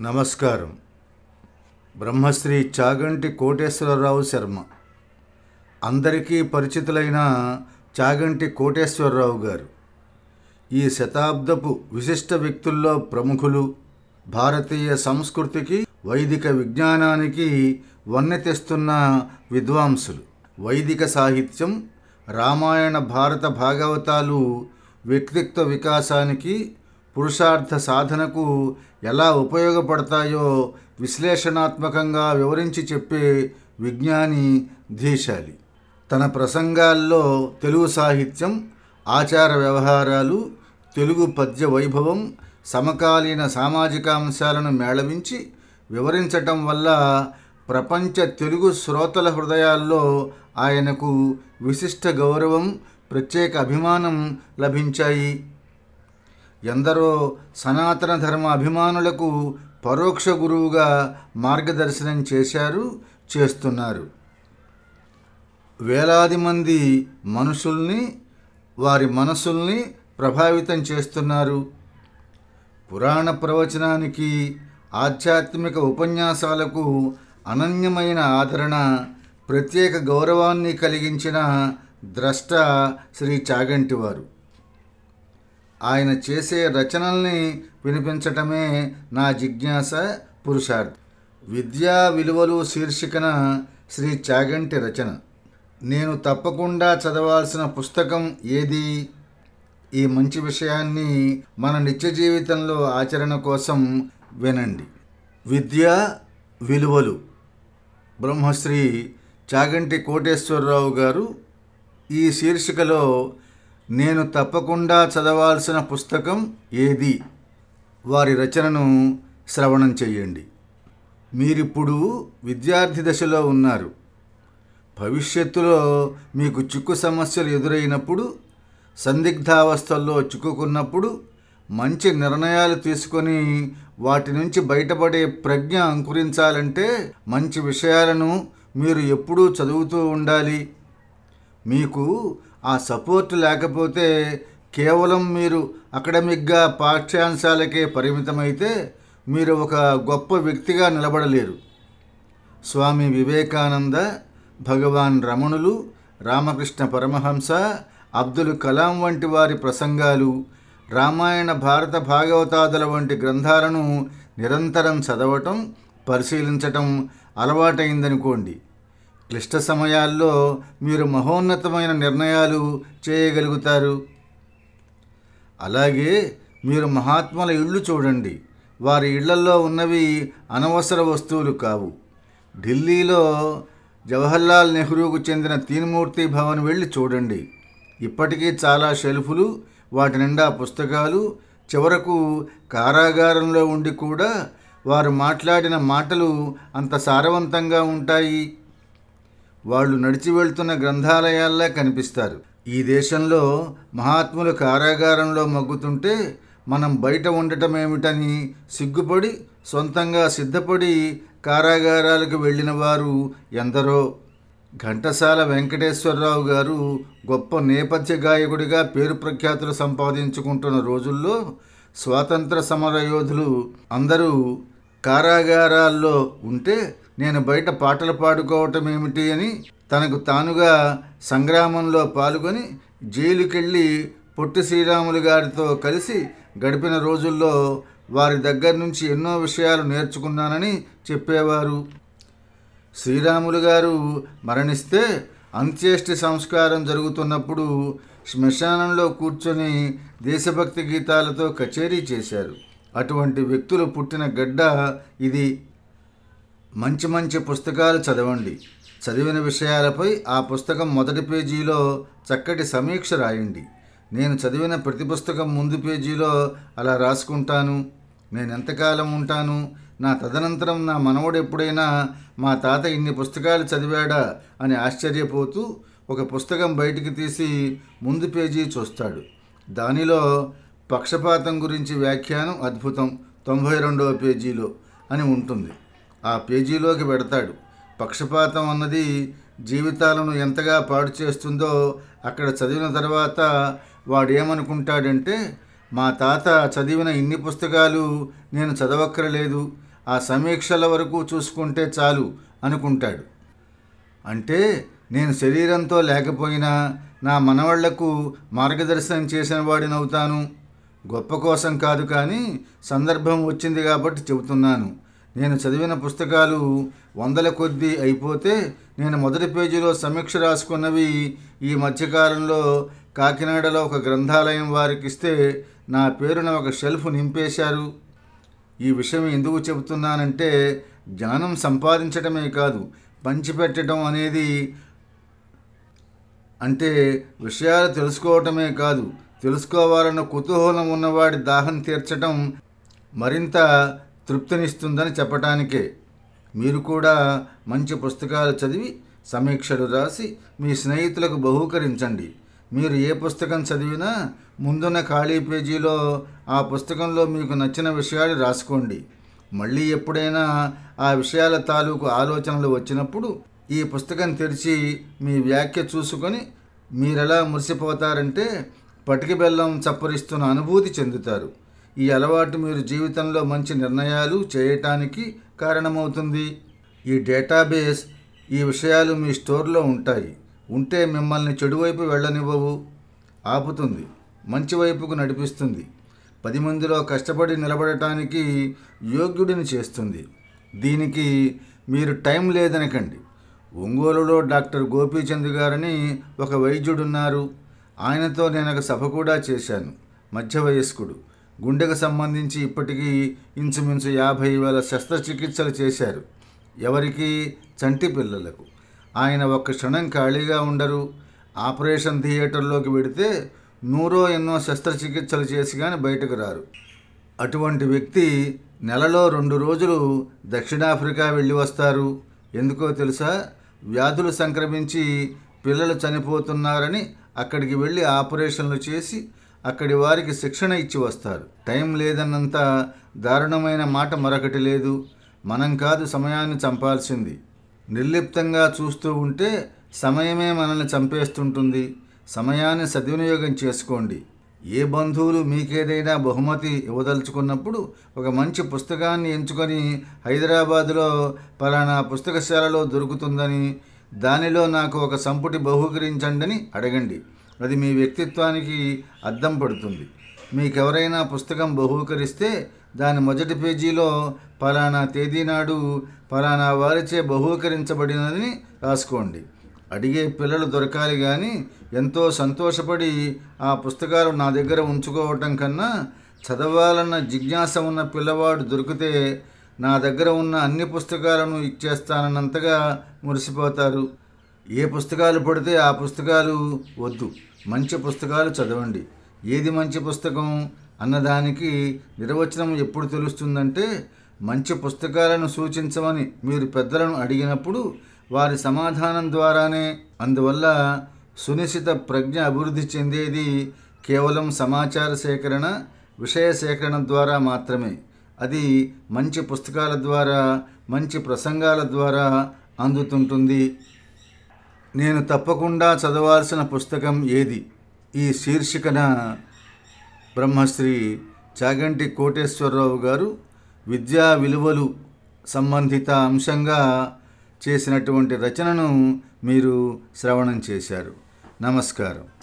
నమస్కారం. బ్రహ్మశ్రీ చాగంటి కోటేశ్వరరావు శర్మ. అందరికీ పరిచితులైన చాగంటి కోటేశ్వరరావు గారు. ఈ శతాబ్దపు విశిష్ట వ్యక్తుల్లో ప్రముఖులు భారతీయ సంస్కృతికి వైదిక విజ్ఞానానికి వన్నె తెస్తున్న విద్వాంసులు. వైదిక సాహిత్యం రామాయణ భారత భాగవతాలు వ్యక్తిత్వ వికాసానికి పురుషార్థ సాధనకు ఎలా ఉపయోగపడతాయో విశ్లేషణాత్మకంగా వివరించి చెప్పే విజ్ఞాని ధీశాలి. తన ప్రసంగాల్లో తెలుగు సాహిత్యం ఆచార వ్యవహారాలు తెలుగు పద్య వైభవం సమకాలీన సామాజిక అంశాలను మేళవించి వివరించటం వల్ల ప్రపంచ తెలుగు శ్రోతల హృదయాల్లో ఆయనకు విశిష్ట గౌరవం ప్రత్యేక అభిమానం లభించాయి. ఎందరో సనాతన ధర్మ అభిమానులకు పరోక్ష గురువుగా మార్గదర్శనం చేశారు చేస్తున్నారు. వేలాది మంది మనుషుల్ని వారి మనసుల్ని ప్రభావితం చేస్తున్నారు. పురాణ ప్రవచనానికి ఆధ్యాత్మిక ఉపన్యాసాలకు అనన్యమైన ఆదరణ ప్రత్యేక గౌరవాన్ని కలిగించిన ద్రష్ట శ్రీ చాగంటివారు. ఆయన చేసే రచనల్ని వినిపించటమే నా జిజ్ఞాస పురుషార్థం. విద్యా విలువలు శీర్షికన శ్రీ చాగంటి రచన. నేను తప్పకుండా చదవాల్సిన పుస్తకం ఏది? ఈ మంచి విషయాన్ని మన నిత్య జీవితంలో ఆచరణ కోసం వినండి. విద్యా విలువలు. బ్రహ్మశ్రీ చాగంటి కోటేశ్వరరావు గారు ఈ శీర్షికలో నేను తప్పకుండా చదవాల్సిన పుస్తకం ఏది? వారి రచనను శ్రవణం చెయ్యండి మీరిప్పుడు విద్యార్థి దశలో ఉన్నారు. భవిష్యత్తులో మీకు చిక్కు సమస్యలు ఎదురైనప్పుడు సందిగ్ధావస్థల్లో చిక్కుకున్నప్పుడు మంచి నిర్ణయాలు తీసుకొని వాటి నుంచి బయటపడే ప్రజ్ఞ అంకురించాలంటే మంచి విషయాలను మీరు ఎప్పుడూ చదువుతూ ఉండాలి. మీకు ఆ సపోర్ట్ లేకపోతే కేవలం మీరు అకడమిక్గా పాఠ్యాంశాలకే పరిమితమైతే మీరు ఒక గొప్ప వ్యక్తిగా నిలబడలేరు. స్వామి వివేకానంద భగవాన్ రమణులు రామకృష్ణ పరమహంస అబ్దుల్ కలాం వంటి వారి ప్రసంగాలు రామాయణ భారత భాగవతాదుల వంటి గ్రంథాలను నిరంతరం చదవటం పరిశీలించటం అలవాటైందనుకోండి. క్లిష్ట సమయాల్లో మీరు మహోన్నతమైన నిర్ణయాలు చేయగలుగుతారు. అలాగే మీరు మహాత్ముల ఇళ్ళు చూడండి. వారి ఇళ్ళలో ఉన్నవి అనవసర వస్తువులు కావు. ఢిల్లీలో జవహర్లాల్ నెహ్రూకు చెందిన తీన్మూర్తి భవన్ వెళ్ళి చూడండి. ఇప్పటికీ చాలా షెల్ఫులు వాటి నిండా పుస్తకాలు చివరకు కారాగారంలో ఉండి కూడా వారు మాట్లాడిన మాటలు అంత సారవంతంగా ఉంటాయి. వాళ్ళు నడిచి వెళ్తున్న గ్రంథాలయాల్లా కనిపిస్తారు. ఈ దేశంలో మహాత్ములు కారాగారంలో మగ్గుతుంటే మనం బయట ఉండటం ఏమిటని సిగ్గుపడి సొంతంగా సిద్ధపడి కారాగారాలకు వెళ్ళిన వారు ఎందరో. ఘంటసాల వెంకటేశ్వరరావు గారు గొప్ప నేపథ్య గాయకుడిగా పేరు ప్రఖ్యాతులు సంపాదించుకుంటున్న రోజుల్లో స్వాతంత్ర సమర యోధులు అందరూ కారాగారాల్లో ఉంటే నేను బయట పాటలు పాడుకోవటం ఏమిటి అని తనకు తానుగా సంగ్రామంలో పాల్గొని జైలుకెళ్ళి పొట్టి శ్రీరాములు గారితో కలిసి గడిపిన రోజుల్లో వారి దగ్గర నుంచి ఎన్నో విషయాలు నేర్చుకున్నానని చెప్పేవారు. శ్రీరాములు గారు మరణిస్తే అంత్యేష్టి సంస్కారం జరుగుతున్నప్పుడు శ్మశానంలో కూర్చొని దేశభక్తి గీతాలతో కచేరీ చేశారు. అటువంటి వ్యక్తులు పుట్టిన గడ్డ ఇది. మంచి మంచి పుస్తకాలు చదవండి. చదివిన విషయాలపై ఆ పుస్తకం మొదటి పేజీలో చక్కటి సమీక్ష రాయండి. నేను చదివిన ప్రతి పుస్తకం ముందు పేజీలో అలా రాసుకుంటాను. నేను ఎంతకాలం ఉంటాను? నా తదనంతరం నా మనవడు ఎప్పుడైనా మా తాత ఇన్ని పుస్తకాలు చదివాడా అని ఆశ్చర్యపోతూ ఒక పుస్తకం బయటికి తీసి ముందు పేజీ చూస్తాడు. దానిలో పక్షపాతం గురించి వ్యాఖ్యానం అద్భుతం. తొంభై రెండవ పేజీలో అని ఉంటుంది. ఆ పేజీలోకి పెడతాడు. పక్షపాతం అన్నది జీవితాలను ఎంతగా పాడు చేస్తుందో అక్కడ చదివిన తర్వాత వాడు ఏమనుకుంటాడంటే మా తాత చదివిన ఇన్ని పుస్తకాలు నేను చదవక్కరలేదు. ఆ సమీక్షల వరకు చూసుకుంటే చాలు అనుకుంటాడు. అంటే నేను శరీరంతో లేకపోయినా నా మనవాళ్ళకు మార్గదర్శనం చేసిన వాడినవుతాను. గొప్ప కోసం కాదు కానీ సందర్భం వచ్చింది కాబట్టి చెబుతున్నాను. నేను చదివిన పుస్తకాలు వందల కొద్దీ అయిపోతే నేను మొదటి పేజీలో సమీక్ష రాసుకున్నవి ఈ మధ్యకాలంలో కాకినాడలో ఒక గ్రంథాలయం వారికి ఇస్తే నా పేరున ఒక షెల్ఫ్ నింపేశారు. ఈ విషయం ఎందుకు చెబుతున్నానంటే జ్ఞానం సంపాదించడమే కాదు పంచిపెట్టడం అనేది అంటే విషయాలు తెలుసుకోవటమే కాదు తెలుసుకోవాలన్న కుతూహలం ఉన్నవాడి దాహం తీర్చడం మరింత తృప్తినిస్తుందని చెప్పటానికే. మీరు కూడా మంచి పుస్తకాలు చదివి సమీక్షలు రాసి మీ స్నేహితులకు బహూకరించండి. మీరు ఏ పుస్తకం చదివినా ముందున్న ఖాళీ పేజీలో ఆ పుస్తకంలో మీకు నచ్చిన విషయాలు రాసుకోండి. మళ్ళీ ఎప్పుడైనా ఆ విషయాల తాలూకు ఆలోచనలు వచ్చినప్పుడు ఈ పుస్తకం తెరిచి మీ వ్యాఖ్య చూసుకొని మీరెలా మురిసిపోతారంటే పటికి బెల్లం చప్పరిస్తున్న అనుభూతి చెందుతారు. ఈ అలవాటు మీరు జీవితంలో మంచి నిర్ణయాలు చేయటానికి కారణమవుతుంది. ఈ డేటాబేస్ ఈ విషయాలు మీ స్టోర్లో ఉంటాయి. ఉంటే మిమ్మల్ని చెడువైపు వెళ్ళనివ్వవు. ఆపుతుంది. మంచి వైపుకు నడిపిస్తుంది. పది మందిలో కష్టపడి నిలబడటానికి యోగ్యుడిని చేస్తుంది. దీనికి మీరు టైం లేదనకండి. ఒంగోలులో డాక్టర్ గోపీచంద్ గారని ఒక వైద్యుడున్నారు. ఆయనతో నేను ఒక సభ కూడా చేశాను. మధ్య వయస్కుడు. గుండెకు సంబంధించి ఇప్పటికీ ఇంచుమించు యాభై వేల శస్త్రచికిత్సలు చేశారు. ఎవరికి? చంటి పిల్లలకు. ఆయన ఒక్క క్షణం ఖాళీగా ఉండరు. ఆపరేషన్ థియేటర్లోకి వెడితే నూరో ఎన్నో శస్త్రచికిత్సలు చేసి కానీ బయటకు రారు. అటువంటి వ్యక్తి నెలలో రెండు రోజులు దక్షిణాఫ్రికా వెళ్ళి వస్తారు. ఎందుకో తెలుసా? వ్యాధులు సంక్రమించి పిల్లలు చనిపోతున్నారని అక్కడికి వెళ్ళి ఆపరేషన్లు చేసి అక్కడి వారికి శిక్షణ ఇచ్చి వస్తారు. టైం లేదన్నంత దారుణమైన మాట మరొకటి లేదు. మనం కాదు సమయాన్ని చంపాల్సింది. నిర్లిప్తంగా చూస్తూ ఉంటే సమయమే మనల్ని చంపేస్తుంటుంది. సమయాన్ని సద్వినియోగం చేసుకోండి. ఏ బంధువులు మీకేదైనా బహుమతి ఇవ్వదలుచుకున్నప్పుడు ఒక మంచి పుస్తకాన్ని ఎంచుకొని హైదరాబాదులో పలానా పుస్తకశాలలో దొరుకుతుందని దానిలో నాకు ఒక సంపుటి బహుకరించండి అడగండి. అది మీ వ్యక్తిత్వానికి అద్దం పడుతుంది. మీకెవరైనా పుస్తకం బహూకరిస్తే దాని మొదటి పేజీలో పలానా తేదీ నాడు పలానా వారిచే బహూకరించబడినదని రాసుకోండి. అడిగే పిల్లలు దొరకాలి కానీ ఎంతో సంతోషపడి ఆ పుస్తకాలు నా దగ్గర ఉంచుకోవటం కన్నా చదవాలన్న జిజ్ఞాస ఉన్న పిల్లవాడు దొరికితే నా దగ్గర ఉన్న అన్ని పుస్తకాలను ఇచ్చేస్తానన్నంతగా మురిసిపోతారు. ఏ పుస్తకాలు పడితే ఆ పుస్తకాలు వద్దు. మంచి పుస్తకాలు చదవండి. ఏది మంచి పుస్తకం అన్నదానికి నిర్వచనం ఎప్పుడు తెలుస్తుందంటే మంచి పుస్తకాలను సూచించమని మీరు పెద్దలను అడిగినప్పుడు వారి సమాధానం ద్వారానే. అందువల్ల సునిశ్చిత ప్రజ్ఞ అభివృద్ధి చెందేది కేవలం సమాచార సేకరణ విషయ సేకరణ ద్వారా మాత్రమే. అది మంచి పుస్తకాల ద్వారా మంచి ప్రసంగాల ద్వారా అందుతుంటుంది. నేను తప్పకుండా చదవాల్సిన పుస్తకం ఏది? ఈ శీర్షికన బ్రహ్మశ్రీ చాగంటి కోటేశ్వరరావు గారు విద్యా విలువలు సంబంధిత అంశంగా చేసినటువంటి రచనను మీరు శ్రవణం చేశారు. నమస్కారం.